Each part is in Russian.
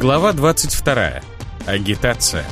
Глава 22. Агитация.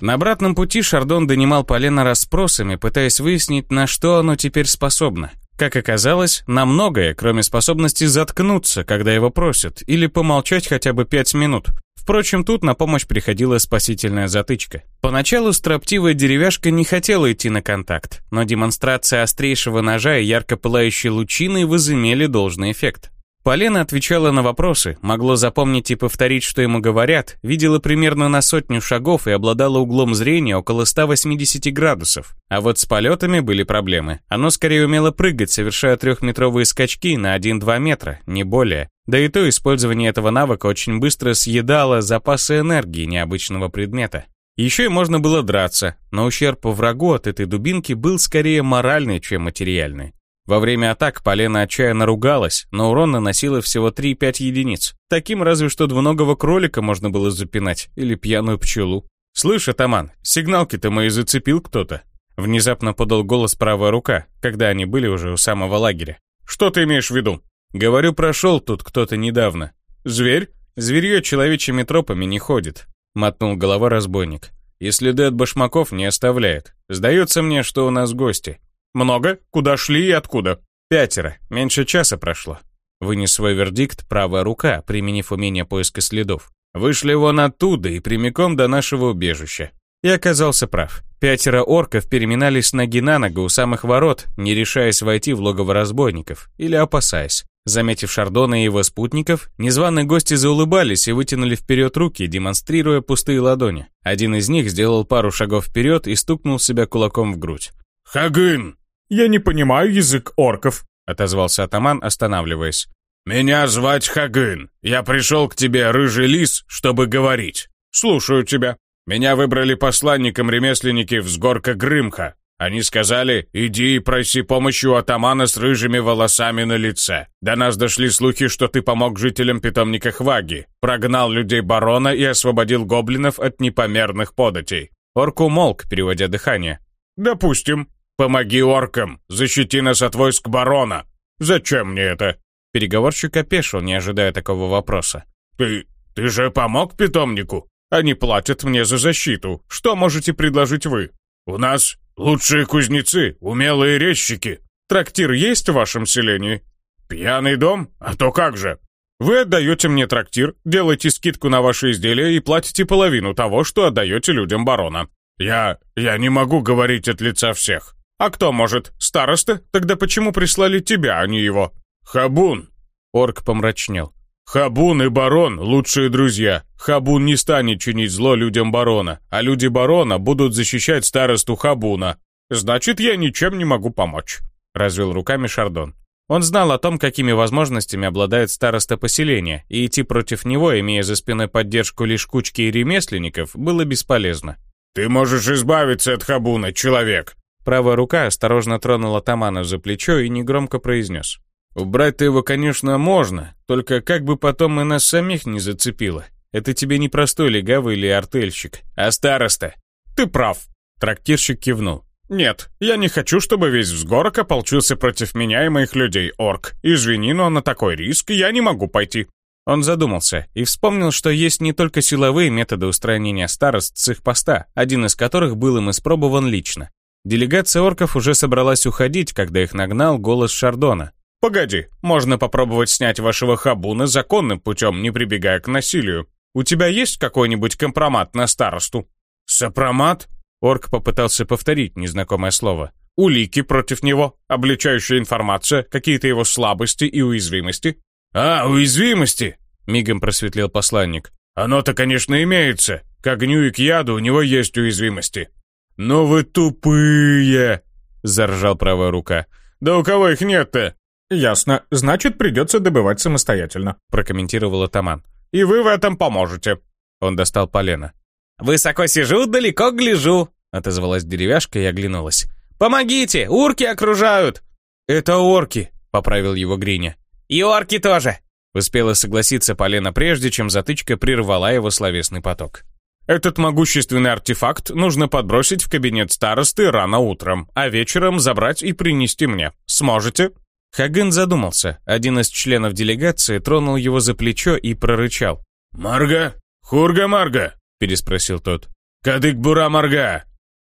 На обратном пути Шардон донимал Полена расспросами, пытаясь выяснить, на что оно теперь способно. Как оказалось, на многое, кроме способности заткнуться, когда его просят, или помолчать хотя бы пять минут. Впрочем, тут на помощь приходила спасительная затычка. Поначалу строптивая деревяшка не хотела идти на контакт, но демонстрация острейшего ножа и ярко пылающей лучины возымели должный эффект. Полина отвечала на вопросы, могло запомнить и повторить, что ему говорят, видела примерно на сотню шагов и обладала углом зрения около 180 градусов. А вот с полетами были проблемы. Оно скорее умело прыгать, совершая трехметровые скачки на 1-2 метра, не более. Да и то использование этого навыка очень быстро съедало запасы энергии необычного предмета. Еще и можно было драться, но ущерб врагу от этой дубинки был скорее моральный, чем материальный. Во время атак Полена отчаянно ругалась, но урон наносила всего 3-5 единиц. Таким разве что двуногого кролика можно было запинать, или пьяную пчелу. «Слышь, атаман, сигналки-то мои зацепил кто-то». Внезапно подал голос правая рука, когда они были уже у самого лагеря. «Что ты имеешь в виду?» «Говорю, прошел тут кто-то недавно». «Зверь?» «Зверье человечьими тропами не ходит», — мотнул голова разбойник. «И следы от башмаков не оставляет. Сдается мне, что у нас гости. «Много? Куда шли и откуда?» «Пятеро. Меньше часа прошло». Вынес свой вердикт правая рука, применив умение поиска следов. Вышли вон оттуда и прямиком до нашего убежища. И оказался прав. Пятеро орков переминались ноги на ногу у самых ворот, не решаясь войти в логово разбойников, или опасаясь. Заметив Шардона и его спутников, незваные гости заулыбались и вытянули вперед руки, демонстрируя пустые ладони. Один из них сделал пару шагов вперед и стукнул себя кулаком в грудь. «Хагын!» «Я не понимаю язык орков», — отозвался атаман, останавливаясь. «Меня звать Хагын. Я пришел к тебе, рыжий лис, чтобы говорить. Слушаю тебя. Меня выбрали посланником ремесленники взгорка Грымха. Они сказали, иди и проси помощи у атамана с рыжими волосами на лице. До нас дошли слухи, что ты помог жителям питомника Хваги, прогнал людей барона и освободил гоблинов от непомерных податей». Орк умолк, переводя дыхание. «Допустим. «Помоги оркам! Защити нас от войск барона! Зачем мне это?» Переговорщик опешил, не ожидая такого вопроса. «Ты... ты же помог питомнику? Они платят мне за защиту. Что можете предложить вы? У нас лучшие кузнецы, умелые резчики. Трактир есть в вашем селении? Пьяный дом? А то как же!» Вы отдаете мне трактир, делаете скидку на ваши изделия и платите половину того, что отдаете людям барона. Я... я не могу говорить от лица всех. «А кто может? Староста? Тогда почему прислали тебя, а не его?» «Хабун!» Орк помрачнел. «Хабун и барон — лучшие друзья. Хабун не станет чинить зло людям барона, а люди барона будут защищать старосту Хабуна. Значит, я ничем не могу помочь», — развел руками Шардон. Он знал о том, какими возможностями обладает староста поселения, и идти против него, имея за спиной поддержку лишь кучки ремесленников, было бесполезно. «Ты можешь избавиться от Хабуна, человек!» Правая рука осторожно тронула Тамана за плечо и негромко произнес. «Убрать-то его, конечно, можно, только как бы потом и нас самих не зацепило. Это тебе не простой легавый или артельщик, а староста». «Ты прав», — трактирщик кивнул. «Нет, я не хочу, чтобы весь взгорок ополчился против меня и моих людей, орк. Извини, но на такой риск я не могу пойти». Он задумался и вспомнил, что есть не только силовые методы устранения старост с их поста, один из которых был им испробован лично. Делегация орков уже собралась уходить, когда их нагнал голос Шардона. «Погоди, можно попробовать снять вашего хабуна законным путем, не прибегая к насилию. У тебя есть какой-нибудь компромат на старосту?» «Сопромат?» Орк попытался повторить незнакомое слово. «Улики против него, обличающая информация, какие-то его слабости и уязвимости». «А, уязвимости!» — мигом просветлел посланник. «Оно-то, конечно, имеется. К огню и к яду у него есть уязвимости. «Ну вы тупые!» — заржал правая рука. «Да у кого их нет-то?» «Ясно. Значит, придется добывать самостоятельно», — прокомментировал атаман. «И вы в этом поможете». Он достал полено. «Высоко сижу, далеко гляжу», — отозвалась деревяшка и оглянулась. «Помогите! Урки окружают!» «Это орки», — поправил его Гриня. «И орки тоже!» Успела согласиться Полена прежде, чем затычка прервала его словесный поток. Этот могущественный артефакт нужно подбросить в кабинет старосты рано утром, а вечером забрать и принести мне. Сможете?» Хагын задумался. Один из членов делегации тронул его за плечо и прорычал. «Марга? Хурга-марга?» – переспросил тот. «Кадык-бура-марга!»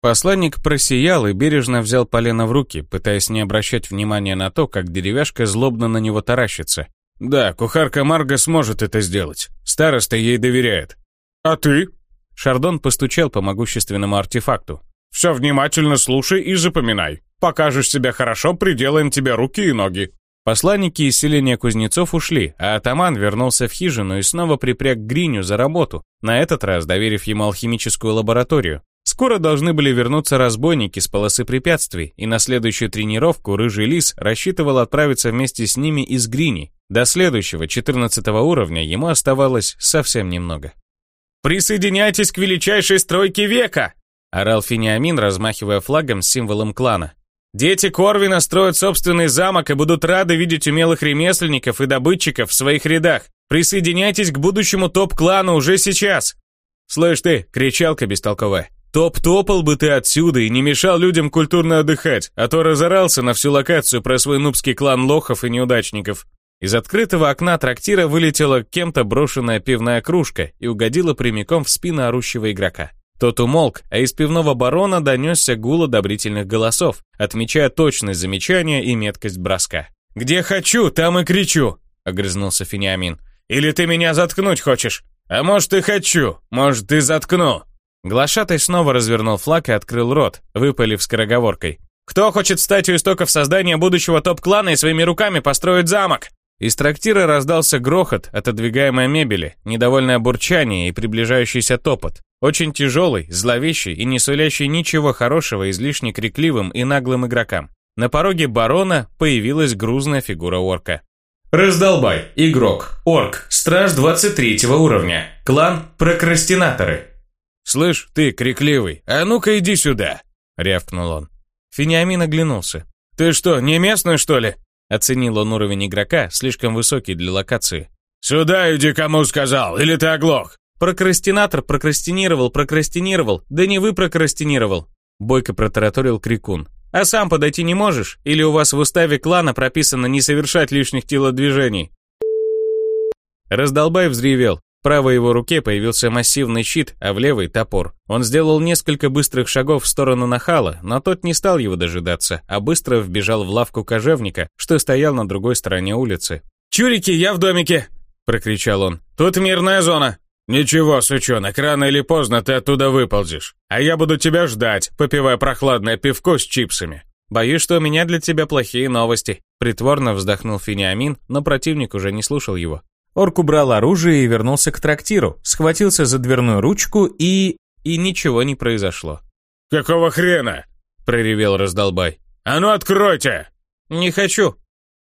Посланник просиял и бережно взял полено в руки, пытаясь не обращать внимания на то, как деревяшка злобно на него таращится. «Да, кухарка Марга сможет это сделать. Староста ей доверяет». «А ты?» Шардон постучал по могущественному артефакту. «Все внимательно слушай и запоминай. Покажешь себя хорошо, приделаем тебе руки и ноги». Посланники из селения Кузнецов ушли, а атаман вернулся в хижину и снова припряг Гриню за работу, на этот раз доверив ему алхимическую лабораторию. Скоро должны были вернуться разбойники с полосы препятствий, и на следующую тренировку Рыжий Лис рассчитывал отправиться вместе с ними из Грини. До следующего, 14 уровня, ему оставалось совсем немного. «Присоединяйтесь к величайшей стройке века!» орал Финиамин, размахивая флагом с символом клана. «Дети Корвина строят собственный замок и будут рады видеть умелых ремесленников и добытчиков в своих рядах. Присоединяйтесь к будущему топ-клану уже сейчас!» «Слышь ты, кричалка бестолковая, топ-топал бы ты отсюда и не мешал людям культурно отдыхать, а то разорался на всю локацию про свой нубский клан лохов и неудачников». Из открытого окна трактира вылетела кем-то брошенная пивная кружка и угодила прямиком в спину орущего игрока. Тот умолк, а из пивного барона донесся гул одобрительных голосов, отмечая точность замечания и меткость броска. «Где хочу, там и кричу!» — огрызнулся Финиамин. «Или ты меня заткнуть хочешь? А может и хочу, может и заткну!» Глашатай снова развернул флаг и открыл рот, выпалив скороговоркой. «Кто хочет стать у истоков создания будущего топ-клана и своими руками построить замок?» Из трактира раздался грохот отодвигаемой мебели, недовольное бурчание и приближающийся топот. Очень тяжелый, зловещий и не сулящий ничего хорошего излишне крикливым и наглым игрокам. На пороге барона появилась грузная фигура орка. Раздолбай, игрок, орк, страж 23 уровня, клан прокрастинаторы. «Слышь, ты, крикливый, а ну-ка иди сюда!» — рявкнул он. Финиамин оглянулся. «Ты что, не местный, что ли?» Оценил он уровень игрока, слишком высокий для локации. «Сюда иди, кому сказал, или ты оглох?» «Прокрастинатор прокрастинировал, прокрастинировал, да не вы прокрастинировал!» Бойко протараторил Крикун. «А сам подойти не можешь? Или у вас в уставе клана прописано не совершать лишних телодвижений?» Раздолбай взревел. В правой его руке появился массивный щит, а в левой — топор. Он сделал несколько быстрых шагов в сторону нахала, но тот не стал его дожидаться, а быстро вбежал в лавку кожевника, что стоял на другой стороне улицы. «Чурики, я в домике!» — прокричал он. «Тут мирная зона!» «Ничего, сучонок, рано или поздно ты оттуда выползешь. А я буду тебя ждать, попивая прохладное пивко с чипсами». «Боюсь, что у меня для тебя плохие новости», — притворно вздохнул Финиамин, но противник уже не слушал его. Орк убрал оружие и вернулся к трактиру, схватился за дверную ручку и... и ничего не произошло. «Какого хрена?» — проревел раздолбай. «А ну откройте!» «Не хочу!»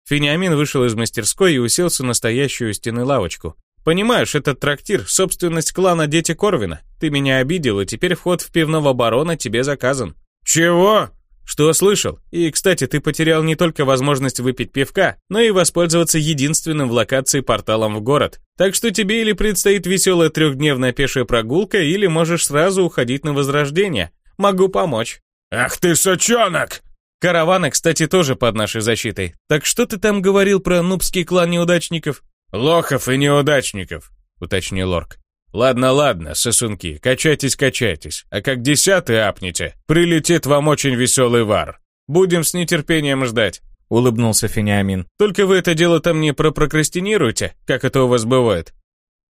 Финиамин вышел из мастерской и уселся на стоящую у стены лавочку. «Понимаешь, этот трактир — собственность клана Дети Корвина. Ты меня обидел, и теперь вход в пивного барона тебе заказан». «Чего?» Что слышал? И, кстати, ты потерял не только возможность выпить пивка, но и воспользоваться единственным в локации порталом в город. Так что тебе или предстоит веселая трехдневная пешая прогулка, или можешь сразу уходить на возрождение. Могу помочь. Ах ты сучонок! Караваны, кстати, тоже под нашей защитой. Так что ты там говорил про нубский клан неудачников? Лохов и неудачников, уточнил Орк. Ладно, ладно, сосунки, качайтесь, качайтесь. А как десятый апнете, прилетит вам очень веселый вар. Будем с нетерпением ждать. Улыбнулся Финиамин. Только вы это дело там не пропрокрастинируете, как это у вас бывает.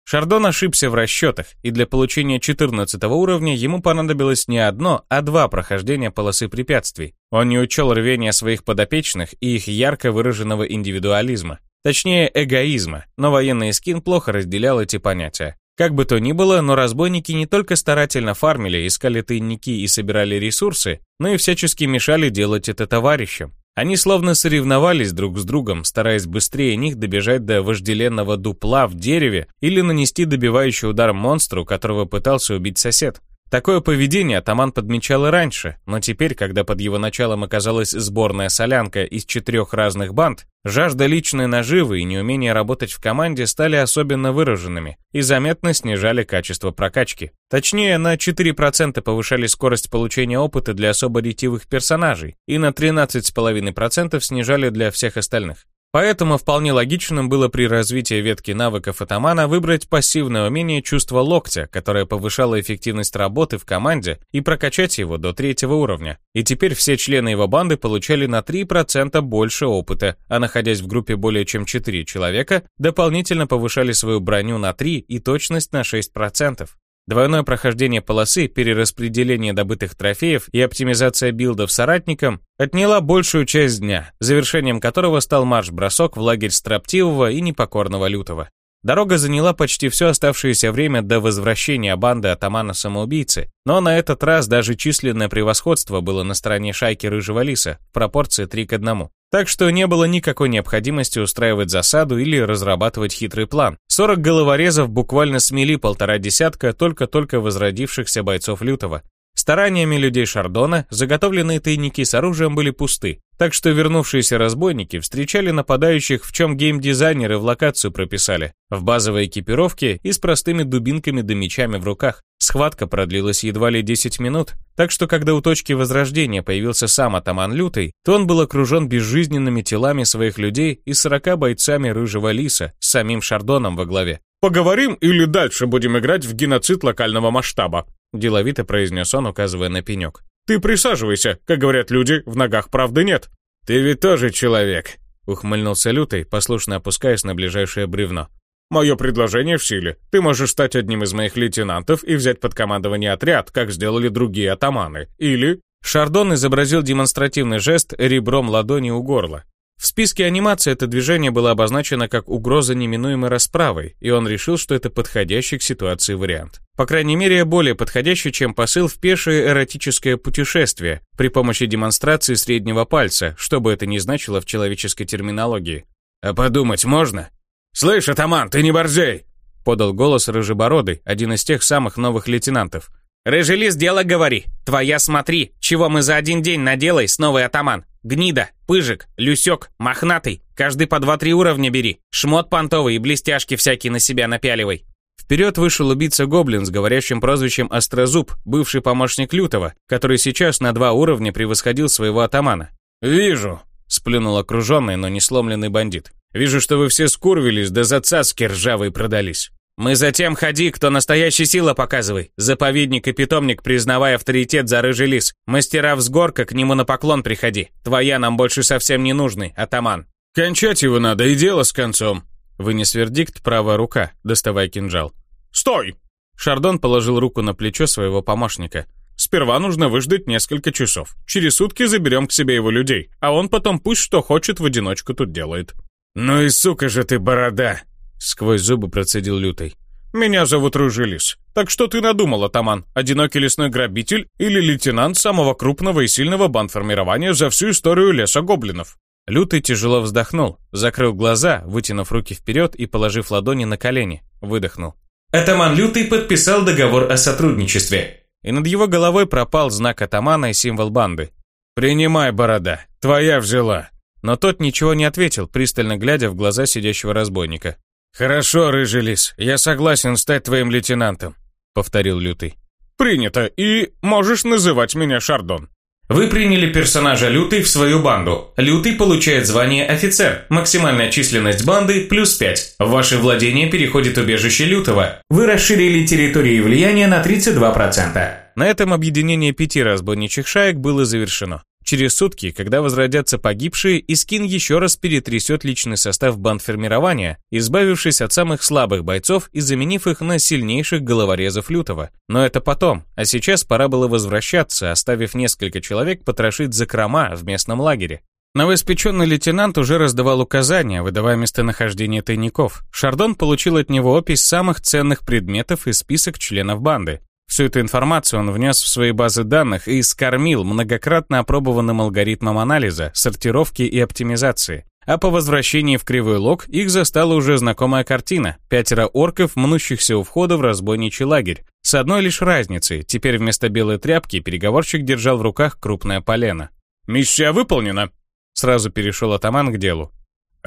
Шардон ошибся в расчетах, и для получения 14 уровня ему понадобилось не одно, а два прохождения полосы препятствий. Он не учел рвения своих подопечных и их ярко выраженного индивидуализма. Точнее, эгоизма, но военный скин плохо разделял эти понятия. Как бы то ни было, но разбойники не только старательно фармили, искали тайники и собирали ресурсы, но и всячески мешали делать это товарищам. Они словно соревновались друг с другом, стараясь быстрее них добежать до вожделенного дупла в дереве или нанести добивающий удар монстру, которого пытался убить сосед. Такое поведение атаман подмечал и раньше, но теперь, когда под его началом оказалась сборная солянка из четырех разных банд, жажда личной наживы и неумение работать в команде стали особенно выраженными и заметно снижали качество прокачки. Точнее, на 4% повышали скорость получения опыта для особо ретивых персонажей и на 13,5% снижали для всех остальных. Поэтому вполне логичным было при развитии ветки навыков атамана выбрать пассивное умение чувства локтя, которое повышало эффективность работы в команде, и прокачать его до третьего уровня. И теперь все члены его банды получали на 3% больше опыта, а находясь в группе более чем 4 человека, дополнительно повышали свою броню на 3 и точность на 6%. Двойное прохождение полосы, перераспределение добытых трофеев и оптимизация билдов соратникам отняла большую часть дня, завершением которого стал марш-бросок в лагерь строптивого и непокорного лютого. Дорога заняла почти все оставшееся время до возвращения банды атамана-самоубийцы, но на этот раз даже численное превосходство было на стороне шайки Рыжего Лиса в пропорции 3 к 1. Так что не было никакой необходимости устраивать засаду или разрабатывать хитрый план. 40 головорезов буквально смели полтора десятка только-только возродившихся бойцов Лютого. Стараниями людей Шардона заготовленные тайники с оружием были пусты, так что вернувшиеся разбойники встречали нападающих, в чем геймдизайнеры в локацию прописали, в базовой экипировке и с простыми дубинками да мечами в руках. Схватка продлилась едва ли 10 минут, так что когда у точки возрождения появился сам атаман Лютый, то он был окружен безжизненными телами своих людей и 40 бойцами Рыжего Лиса с самим Шардоном во главе. «Поговорим или дальше будем играть в геноцид локального масштаба?» Деловито произнес он, указывая на пенек. «Ты присаживайся, как говорят люди, в ногах правды нет». «Ты ведь тоже человек», — ухмыльнулся Лютый, послушно опускаясь на ближайшее бревно. «Мое предложение в силе. Ты можешь стать одним из моих лейтенантов и взять под командование отряд, как сделали другие атаманы. Или...» Шардон изобразил демонстративный жест ребром ладони у горла. В списке анимации это движение было обозначено как угроза неминуемой расправой, и он решил, что это подходящий к ситуации вариант. По крайней мере, более подходящий, чем посыл в пешее эротическое путешествие при помощи демонстрации среднего пальца, что бы это ни значило в человеческой терминологии. «А подумать можно?» «Слышь, атаман, ты не борзей!» подал голос Рыжебородый, один из тех самых новых лейтенантов. «Рыжий лис, дело говори. Твоя смотри, чего мы за один день наделай с новый атаман. Гнида, пыжик, люсек, мохнатый. Каждый по два-три уровня бери. Шмот понтовый и блестяшки всякие на себя напяливай. Вперед вышел убийца-гоблин с говорящим прозвищем Острозуб, бывший помощник Лютого, который сейчас на два уровня превосходил своего атамана. «Вижу», — сплюнул окруженный, но не сломленный бандит. «Вижу, что вы все скурвились, да за цацки ржавые продались. Мы затем ходи, кто настоящая сила показывай. Заповедник и питомник признавай авторитет за рыжий лис. Мастера взгорка, к нему на поклон приходи. Твоя нам больше совсем не нужный, атаман. Кончать его надо, и дело с концом. Вынес вердикт правая рука, доставая кинжал. «Стой!» Шардон положил руку на плечо своего помощника. «Сперва нужно выждать несколько часов. Через сутки заберем к себе его людей, а он потом пусть что хочет в одиночку тут делает». «Ну и сука же ты, борода!» Сквозь зубы процедил Лютый. «Меня зовут Рыжий Лис. Так что ты надумал, атаман? Одинокий лесной грабитель или лейтенант самого крупного и сильного бандформирования за всю историю леса гоблинов?» Лютый тяжело вздохнул, закрыл глаза, вытянув руки вперед и положив ладони на колени, выдохнул. Атаман Лютый подписал договор о сотрудничестве. И над его головой пропал знак атамана и символ банды. «Принимай, борода, твоя взяла». Но тот ничего не ответил, пристально глядя в глаза сидящего разбойника. «Хорошо, рыжий лис, я согласен стать твоим лейтенантом», — повторил Лютый. «Принято, и можешь называть меня Шардон». Вы приняли персонажа Лютый в свою банду. Лютый получает звание офицер. Максимальная численность банды плюс 5. В ваше владение переходит убежище Лютого. Вы расширили территории влияния на 32%. На этом объединение пяти разбойничьих шаек было завершено. Через сутки, когда возродятся погибшие, Искин еще раз перетрясет личный состав бандформирования, избавившись от самых слабых бойцов и заменив их на сильнейших головорезов Лютого. Но это потом, а сейчас пора было возвращаться, оставив несколько человек потрошить закрома в местном лагере. Новоиспеченный лейтенант уже раздавал указания, выдавая местонахождение тайников. Шардон получил от него опись самых ценных предметов и список членов банды. Всю эту информацию он внес в свои базы данных и скормил многократно опробованным алгоритмом анализа, сортировки и оптимизации. А по возвращении в Кривой Лог их застала уже знакомая картина. Пятеро орков, мнущихся у входа в разбойничий лагерь. С одной лишь разницей, теперь вместо белой тряпки переговорщик держал в руках крупное полено. «Миссия выполнена!» Сразу перешел атаман к делу.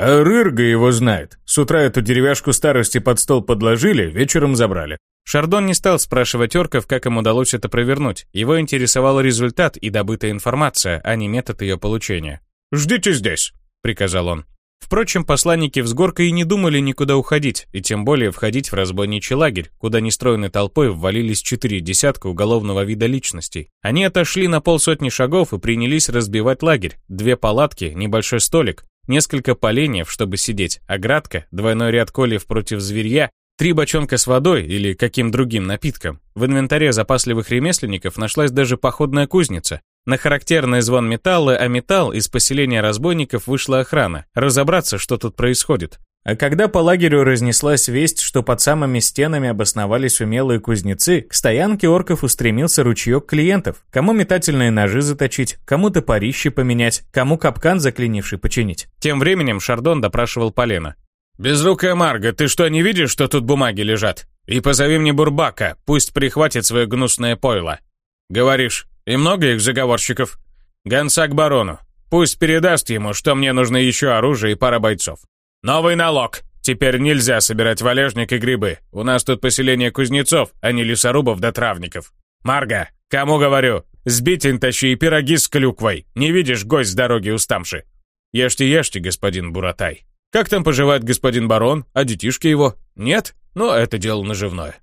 «А Рырга его знает. С утра эту деревяшку старости под стол подложили, вечером забрали». Шардон не стал спрашивать орков, как им удалось это провернуть. Его интересовал результат и добытая информация, а не метод ее получения. «Ждите здесь», — приказал он. Впрочем, посланники взгорка и не думали никуда уходить, и тем более входить в разбойничий лагерь, куда нестроенной толпой ввалились четыре десятка уголовного вида личностей. Они отошли на полсотни шагов и принялись разбивать лагерь. Две палатки, небольшой столик, несколько поленьев, чтобы сидеть, оградка, двойной ряд колев против зверья, три бочонка с водой или каким другим напитком. В инвентаре запасливых ремесленников нашлась даже походная кузница, на характерный звон металла, а металл из поселения разбойников вышла охрана. Разобраться, что тут происходит. А когда по лагерю разнеслась весть, что под самыми стенами обосновались умелые кузнецы, к стоянке орков устремился ручеек клиентов. Кому метательные ножи заточить, кому топорище поменять, кому капкан заклинивший починить. Тем временем Шардон допрашивал Полена. «Безрукая Марга, ты что, не видишь, что тут бумаги лежат? И позови мне Бурбака, пусть прихватит свое гнусное пойло». «Говоришь, и много их заговорщиков. Гонца к барону. Пусть передаст ему, что мне нужно еще оружие и пара бойцов. Новый налог. Теперь нельзя собирать валежник и грибы. У нас тут поселение кузнецов, а не лесорубов да травников. Марга, кому говорю? Сбитень тащи и пироги с клюквой. Не видишь, гость с дороги уставший. Ешьте, ешьте, господин Буратай. Как там поживает господин барон, а детишки его? Нет? Ну, это дело наживное.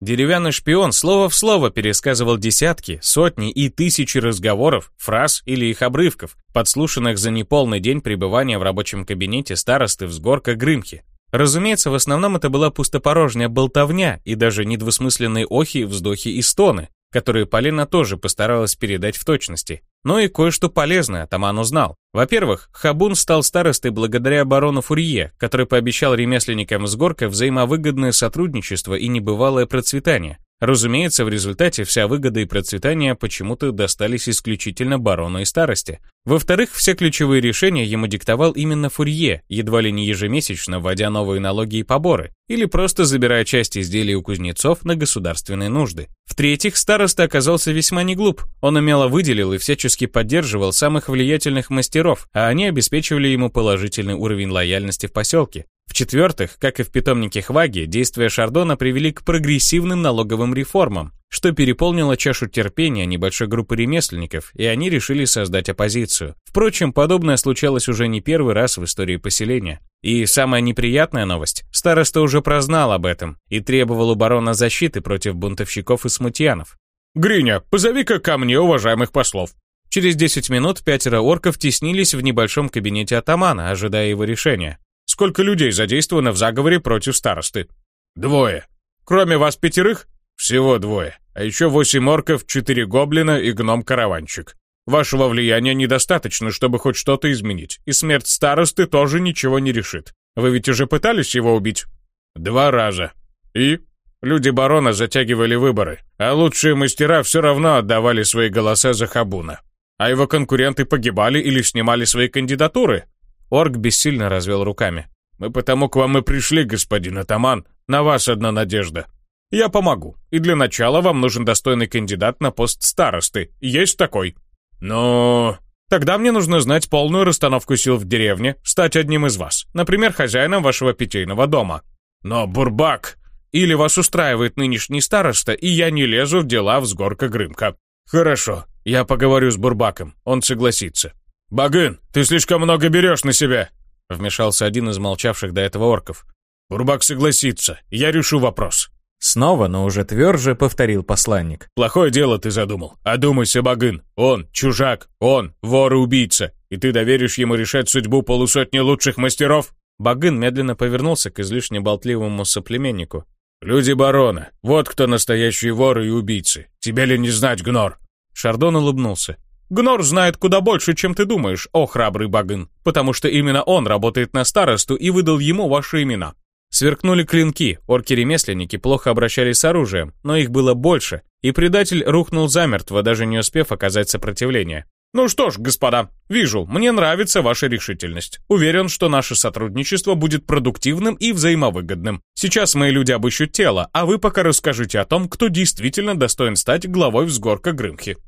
Деревянный шпион слово в слово пересказывал десятки, сотни и тысячи разговоров, фраз или их обрывков, подслушанных за неполный день пребывания в рабочем кабинете старосты взгорка Грымхи. Разумеется, в основном это была пустопорожняя болтовня и даже недвусмысленные охи, вздохи и стоны, которые Полина тоже постаралась передать в точности. Но и кое-что полезное атаман узнал. Во-первых, Хабун стал старостой благодаря барону Фурье, который пообещал ремесленникам с горка взаимовыгодное сотрудничество и небывалое процветание. Разумеется, в результате вся выгода и процветание почему-то достались исключительно барону и старости. Во-вторых, все ключевые решения ему диктовал именно Фурье, едва ли не ежемесячно вводя новые налоги и поборы, или просто забирая часть изделий у кузнецов на государственные нужды. В-третьих, староста оказался весьма не глуп. Он умело выделил и всячески поддерживал самых влиятельных мастеров, а они обеспечивали ему положительный уровень лояльности в поселке. В-четвертых, как и в питомнике Хваги, действия Шардона привели к прогрессивным налоговым реформам, что переполнило чашу терпения небольшой группы ремесленников, и они решили создать оппозицию. Впрочем, подобное случалось уже не первый раз в истории поселения. И самая неприятная новость, староста уже прознал об этом и требовал у барона защиты против бунтовщиков и смутьянов. «Гриня, позови-ка ко мне уважаемых послов». Через 10 минут пятеро орков теснились в небольшом кабинете атамана, ожидая его решения. Сколько людей задействовано в заговоре против старосты? Двое. Кроме вас пятерых? Всего двое. А еще восемь орков, четыре гоблина и гном-караванчик. Вашего влияния недостаточно, чтобы хоть что-то изменить, и смерть старосты тоже ничего не решит. Вы ведь уже пытались его убить? Два раза. И? Люди барона затягивали выборы, а лучшие мастера все равно отдавали свои голоса за Хабуна. А его конкуренты погибали или снимали свои кандидатуры, Орк бессильно развел руками. «Мы потому к вам и пришли, господин атаман. На вас одна надежда. Я помогу. И для начала вам нужен достойный кандидат на пост старосты. Есть такой?» «Но...» «Тогда мне нужно знать полную расстановку сил в деревне, стать одним из вас. Например, хозяином вашего питейного дома». «Но Бурбак...» «Или вас устраивает нынешний староста, и я не лезу в дела взгорка Грымка». «Хорошо, я поговорю с Бурбаком, он согласится. «Багын, ты слишком много берешь на себя!» Вмешался один из молчавших до этого орков. «Бурбак согласится, я решу вопрос». Снова, но уже тверже повторил посланник. «Плохое дело ты задумал. Одумайся, Багын. Он чужак, он вор и убийца. И ты доверишь ему решать судьбу полусотни лучших мастеров?» Багын медленно повернулся к излишне болтливому соплеменнику. «Люди барона. Вот кто настоящие воры и убийцы. Тебе ли не знать, Гнор?» Шардон улыбнулся. Гнор знает куда больше, чем ты думаешь, о храбрый Багын, потому что именно он работает на старосту и выдал ему ваши имена. Сверкнули клинки, орки-ремесленники плохо обращались с оружием, но их было больше, и предатель рухнул замертво, даже не успев оказать сопротивление. Ну что ж, господа, вижу, мне нравится ваша решительность. Уверен, что наше сотрудничество будет продуктивным и взаимовыгодным. Сейчас мои люди обыщут тело, а вы пока расскажите о том, кто действительно достоин стать главой взгорка Грымхи.